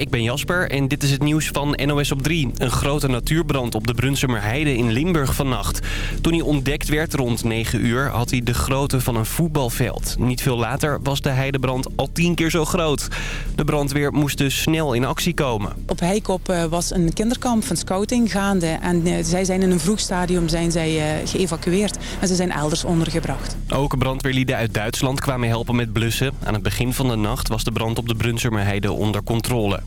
ik ben Jasper en dit is het nieuws van NOS op 3. Een grote natuurbrand op de Brunsumer Heide in Limburg vannacht. Toen hij ontdekt werd rond 9 uur had hij de grootte van een voetbalveld. Niet veel later was de heidebrand al tien keer zo groot. De brandweer moest dus snel in actie komen. Op Heikop eh, was een kinderkamp van scouting gaande. En eh, zij zijn in een vroeg stadium zijn zij, uh, geëvacueerd. En ze zijn elders ondergebracht. Ook brandweerlieden uit Duitsland kwamen helpen met blussen. Aan het begin van de nacht was de brand op de Brunsumerheide onder controle.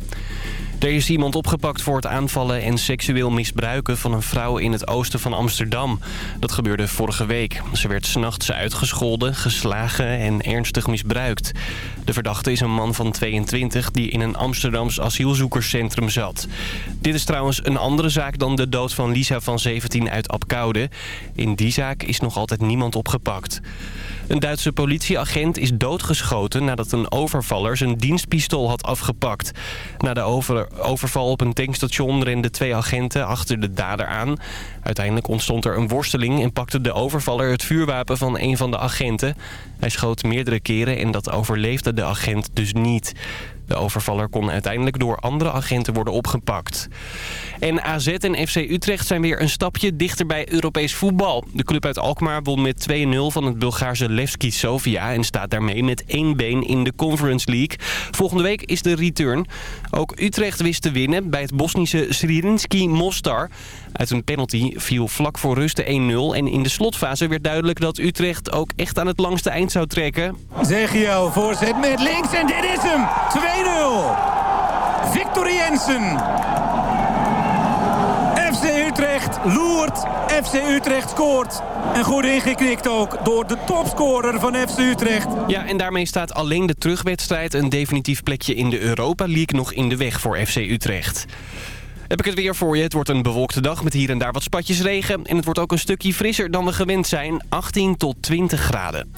Er is iemand opgepakt voor het aanvallen en seksueel misbruiken van een vrouw in het oosten van Amsterdam. Dat gebeurde vorige week. Ze werd s'nachts uitgescholden, geslagen en ernstig misbruikt. De verdachte is een man van 22 die in een Amsterdams asielzoekerscentrum zat. Dit is trouwens een andere zaak dan de dood van Lisa van 17 uit Apkoude. In die zaak is nog altijd niemand opgepakt. Een Duitse politieagent is doodgeschoten nadat een overvaller zijn dienstpistool had afgepakt. Na de over, overval op een tankstation renden twee agenten achter de dader aan. Uiteindelijk ontstond er een worsteling en pakte de overvaller het vuurwapen van een van de agenten. Hij schoot meerdere keren en dat overleefde de agent dus niet. De overvaller kon uiteindelijk door andere agenten worden opgepakt. En AZ en FC Utrecht zijn weer een stapje dichter bij Europees voetbal. De club uit Alkmaar won met 2-0 van het Bulgaarse Levski Sofia... en staat daarmee met één been in de Conference League. Volgende week is de return. Ook Utrecht wist te winnen bij het Bosnische Sririnski Mostar. Uit een penalty viel vlak voor rust de 1-0. En in de slotfase werd duidelijk dat Utrecht ook echt aan het langste eind zou trekken. Zegio voorzet met links en dit is hem. 2-0. Victor Jensen. FC Utrecht loert. FC Utrecht scoort. En goed ingeknikt ook door de topscorer van FC Utrecht. Ja, en daarmee staat alleen de terugwedstrijd... een definitief plekje in de Europa League nog in de weg voor FC Utrecht. Heb ik het weer voor je. Het wordt een bewolkte dag met hier en daar wat spatjes regen. En het wordt ook een stukje frisser dan we gewend zijn. 18 tot 20 graden.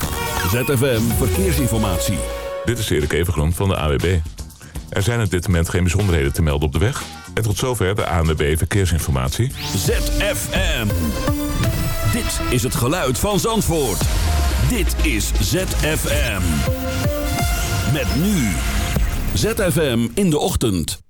ZFM Verkeersinformatie. Dit is Erik Evengroen van de AWB. Er zijn op dit moment geen bijzonderheden te melden op de weg. En tot zover de ANWB Verkeersinformatie. ZFM. Dit is het geluid van Zandvoort. Dit is ZFM. Met nu. ZFM in de ochtend.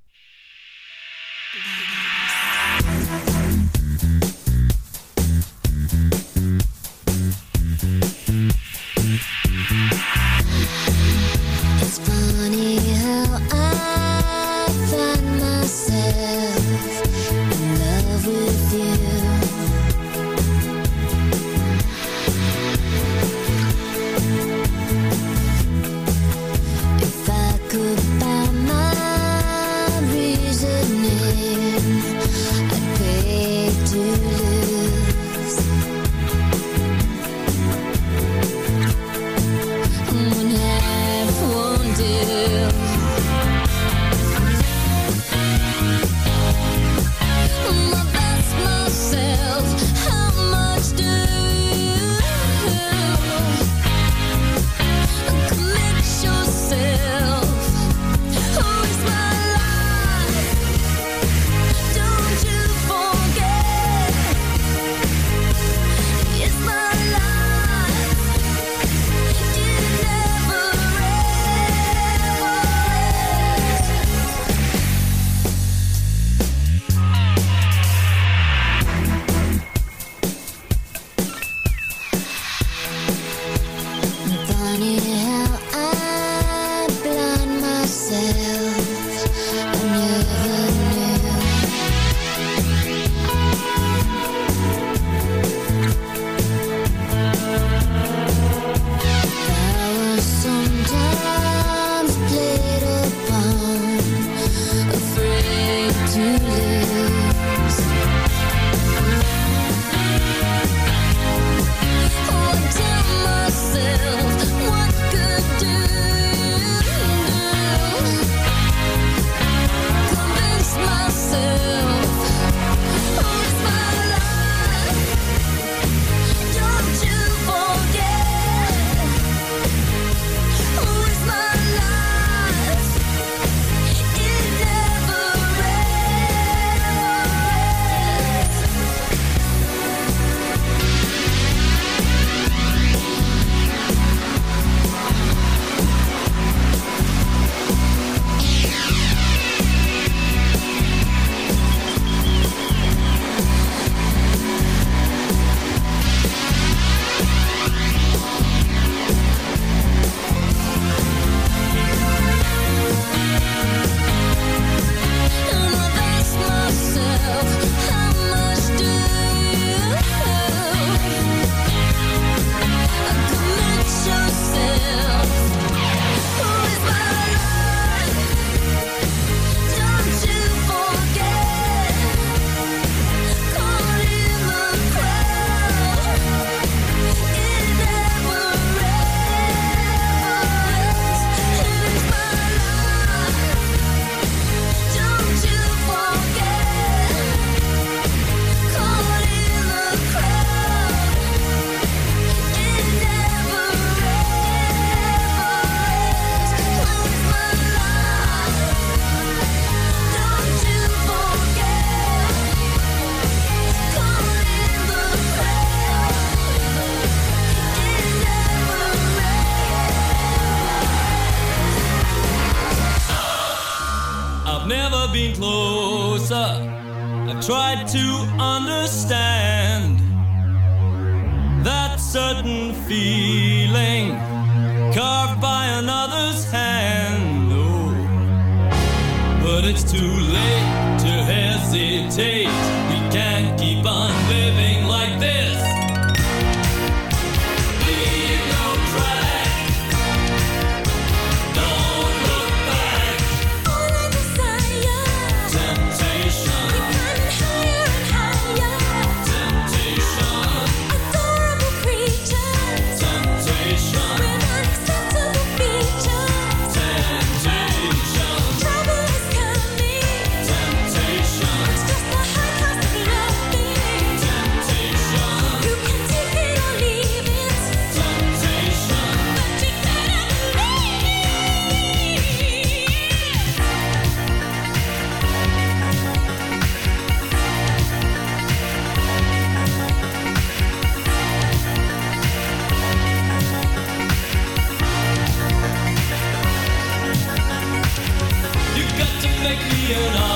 an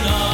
on.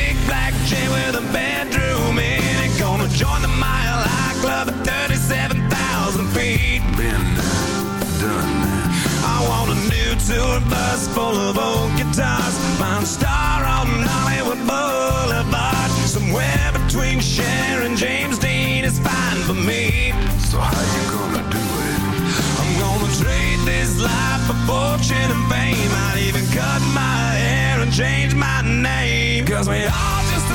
with a bedroom in it. Gonna join the Mile High Club at 37,000 feet. Been done I want a new tour bus full of old guitars. Find star on Hollywood Boulevard. Somewhere between Cher and James Dean is fine for me. So how you gonna do it? I'm gonna trade this life for fortune and fame. I'd even cut my hair and change my name. Cause we all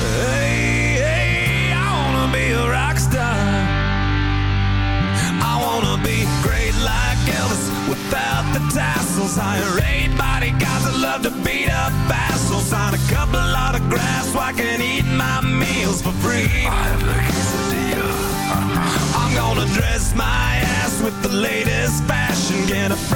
Hey, hey, I wanna be a rock star. I wanna be great like Elvis without the tassels. Hire eight bodyguards that love to beat up assholes. Sign a couple autographs so I can eat my meals for free. The quesadilla. I'm gonna dress my ass with the latest fashion. Get a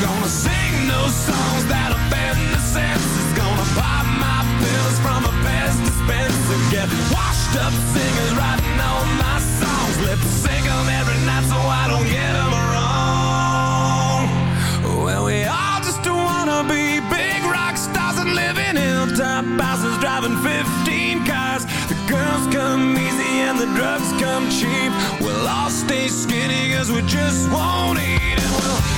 gonna sing those songs that offend the senses. Gonna pop my pills from a Pez dispenser. Get washed up singers writing all my songs. Every night so I don't wrong. Well, we all just wanna be big rock stars and live in houses driving 15 cars. The girls come easy and the drugs come cheap. We'll all stay skinny cause we just won't eat and we'll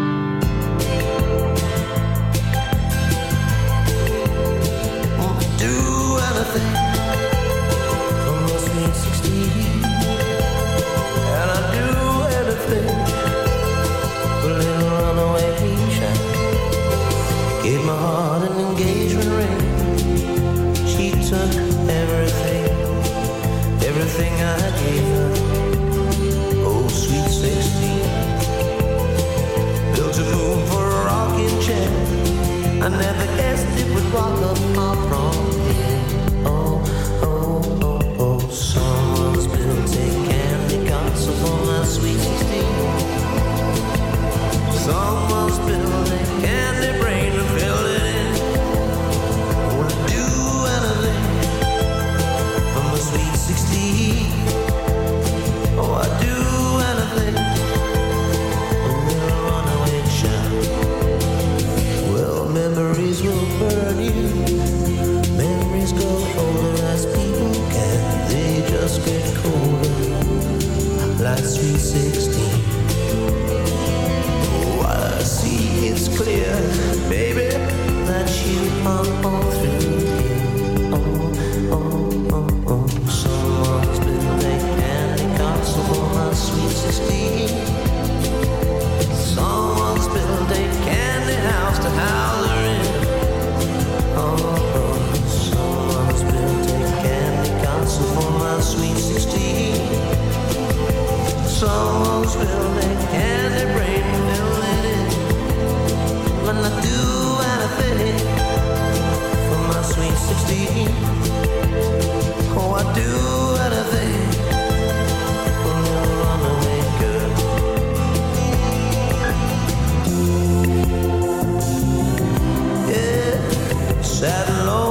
Yeah, sad,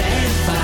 dead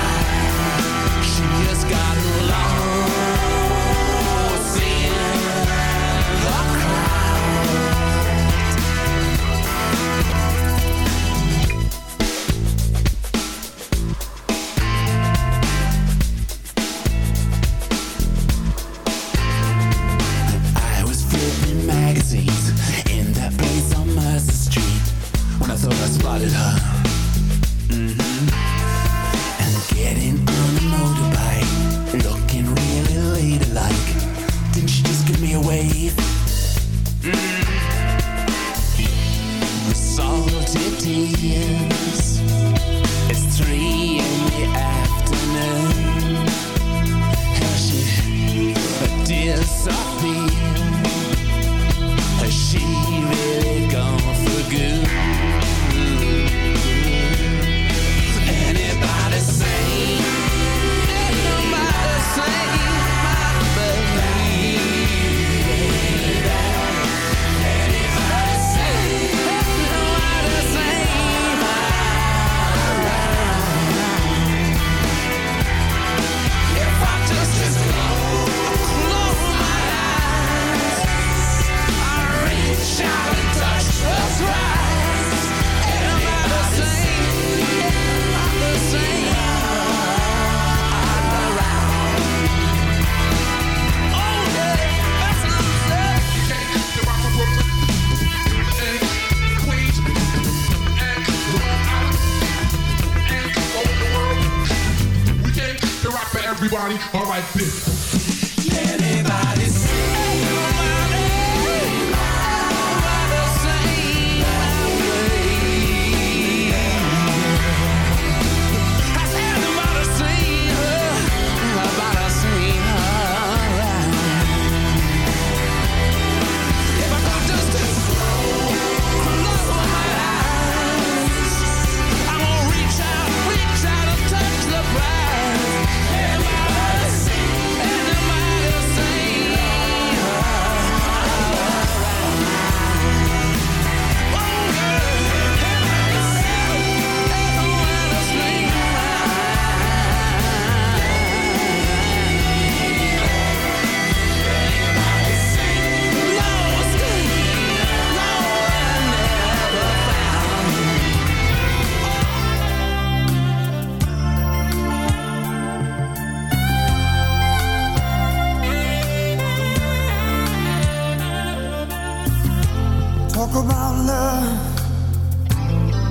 Talk about love.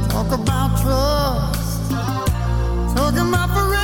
Talk about trust. Talking about forever.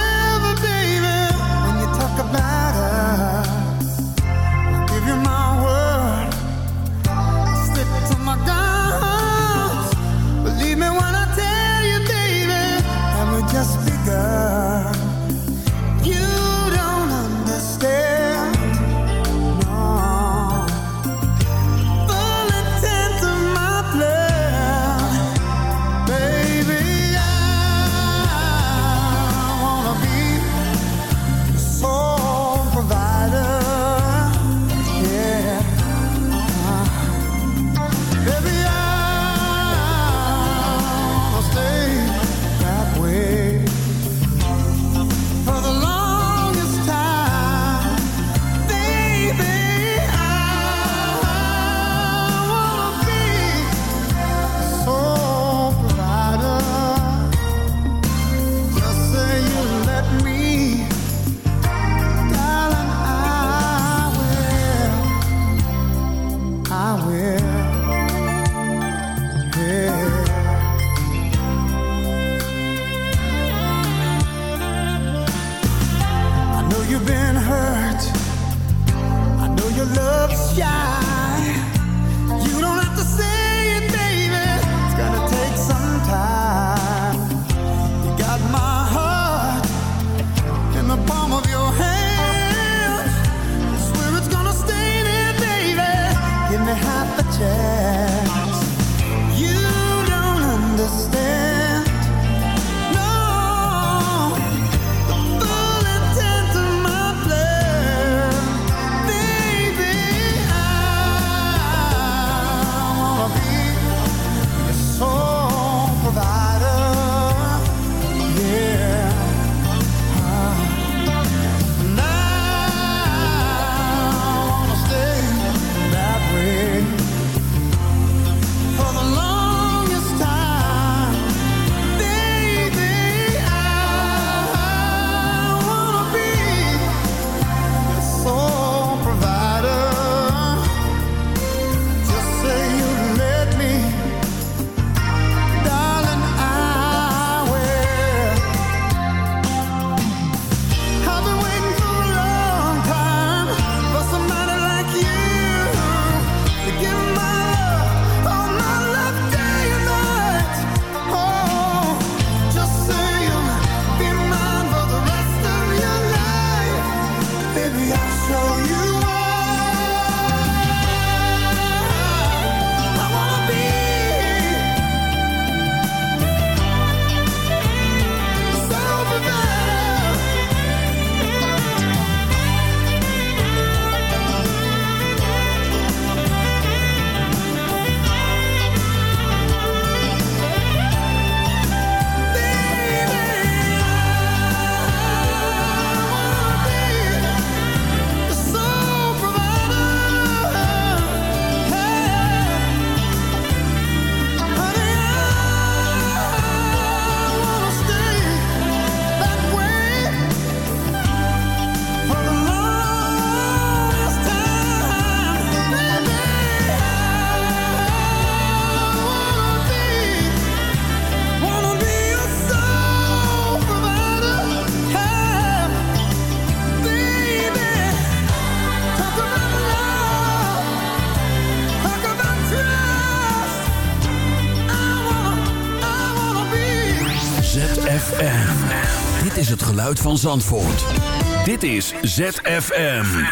Geluid van Zandvoort. Dit is ZFM.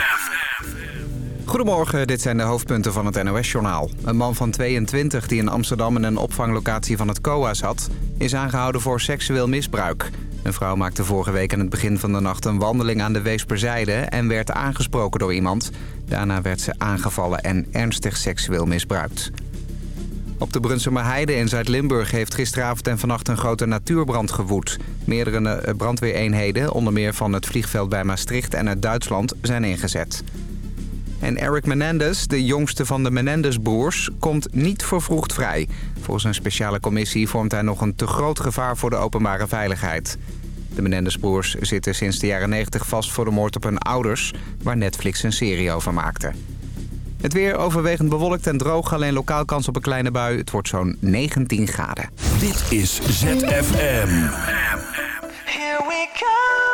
Goedemorgen, dit zijn de hoofdpunten van het NOS-journaal. Een man van 22 die in Amsterdam in een opvanglocatie van het COA zat... is aangehouden voor seksueel misbruik. Een vrouw maakte vorige week aan het begin van de nacht een wandeling aan de Weesperzijde... en werd aangesproken door iemand. Daarna werd ze aangevallen en ernstig seksueel misbruikt. Op de Brunsumer Heide in Zuid-Limburg heeft gisteravond en vannacht een grote natuurbrand gewoed. Meerdere eh, brandweereenheden, onder meer van het vliegveld bij Maastricht en uit Duitsland, zijn ingezet. En Eric Menendez, de jongste van de Menendez-broers, komt niet vervroegd vrij. Volgens een speciale commissie vormt hij nog een te groot gevaar voor de openbare veiligheid. De Menendez-broers zitten sinds de jaren 90 vast voor de moord op hun ouders... waar Netflix een serie over maakte. Het weer overwegend bewolkt en droog, alleen lokaal kans op een kleine bui. Het wordt zo'n 19 graden. Dit is ZFM. Here we go.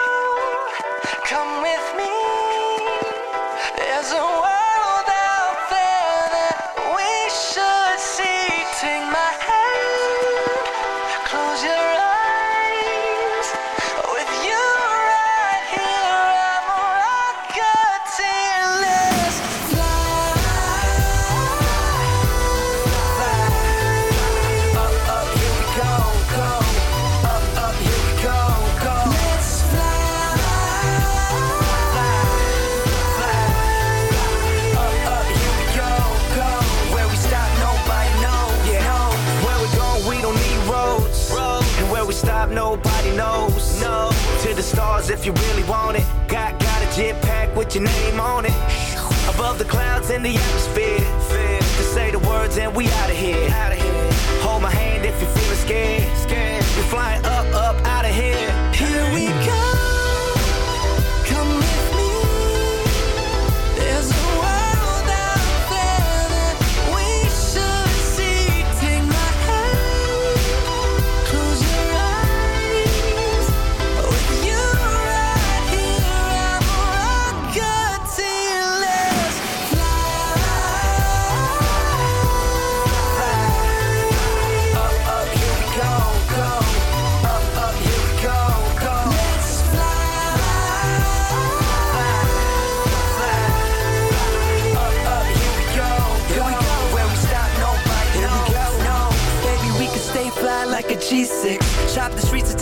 Your name on it. Above the clouds in the atmosphere. To say the words and we out of here. Hold my hand if you're feeling scared. We're flying up,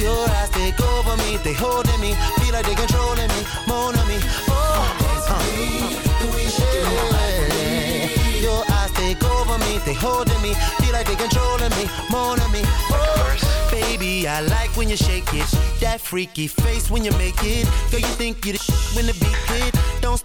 your eyes take over me, they holding me, feel like they controlling me, more on me. Oh, uh. yeah. Your eyes take over me, they holding me, feel like they controlling me, more on me. Oh, baby, I like when you shake it, that freaky face when you make it. Girl, you think you the when the beat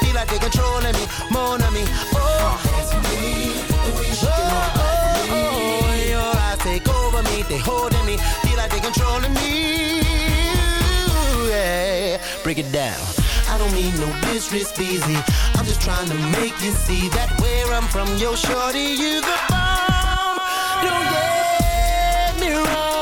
Feel like they controlling me, more than me. Oh oh, oh, oh, oh, your eyes take over me, they holding me, feel like they controlling me. Yeah, break it down. I don't mean no disrespect, easy. I'm just trying to make you see that where I'm from, yo, shorty, you the bomb. Don't get me wrong.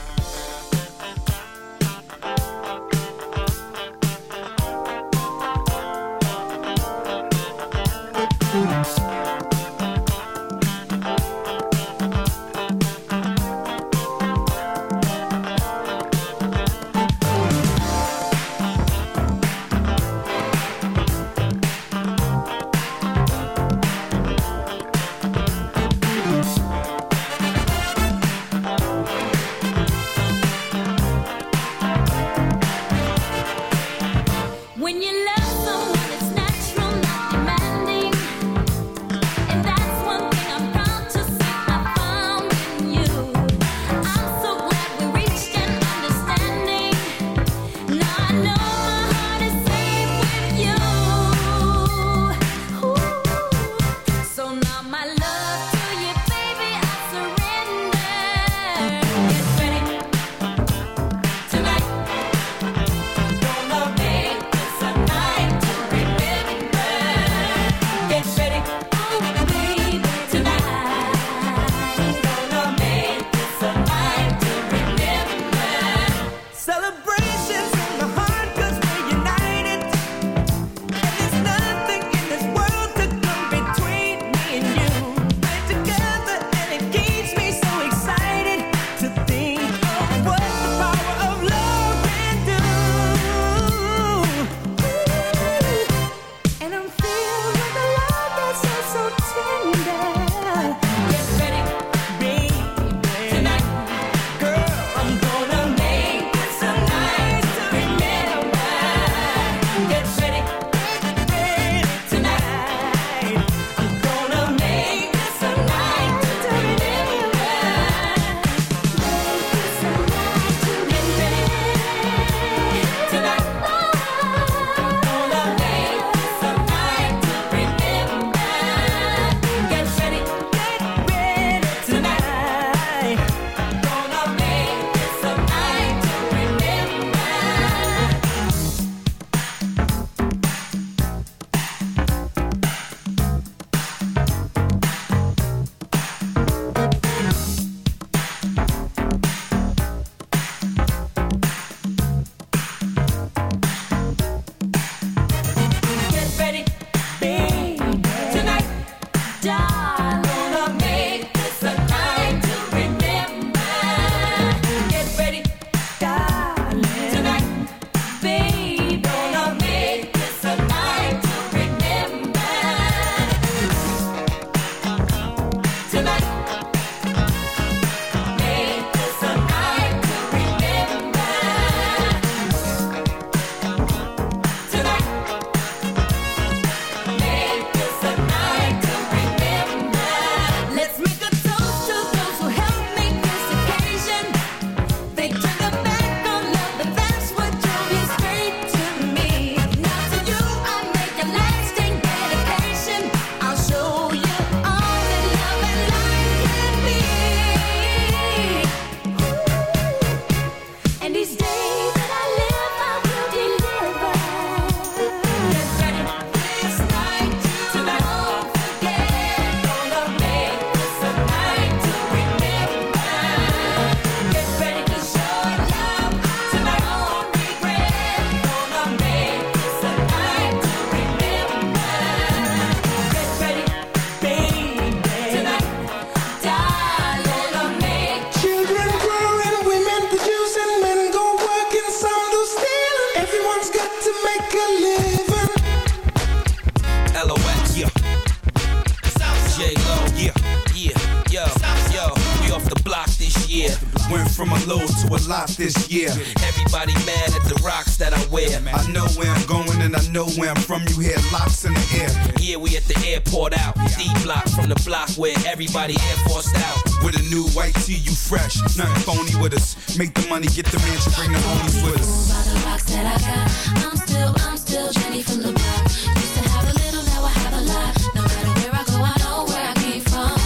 body Air Forced out. With a new white tee, you fresh. Nothing phony with us. Make the money, get the mansion, bring the homies with us. By the rocks that I got, I'm still, I'm still Jenny from the block. Used to have a little, now I have a lot. No matter where I go, I know where I came from.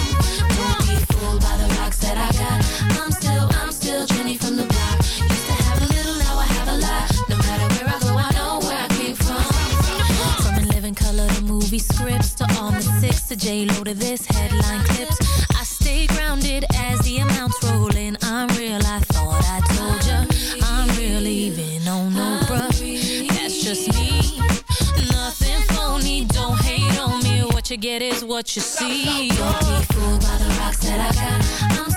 Don't be fooled by the rocks that I got. I'm still, I'm still Jenny from the block. Used to have a little, now I have a lot. No matter where I go, I know where I came from. From living color to movie scripts to the six to J Lo to this headline clips what you see. Don't be fooled by the rocks that I got. I'm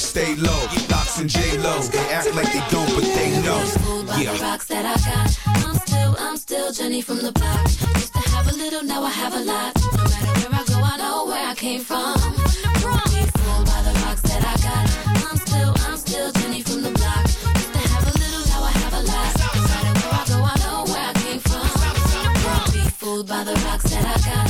always stay low. Locks and J Lo, they act like they don't, but they know. Yeah. Rocks that I got. I'm still, I'm still Jenny from the block. Used to have a little, now I have a lot. No matter where I go, I know where I came from. Fooled by the rocks that I got. I'm still, I'm still Jenny from the block. Used to have a little, now I have a lot. No matter where I go, I know where I came from. Fooled by the rocks that I got.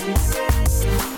Yeah.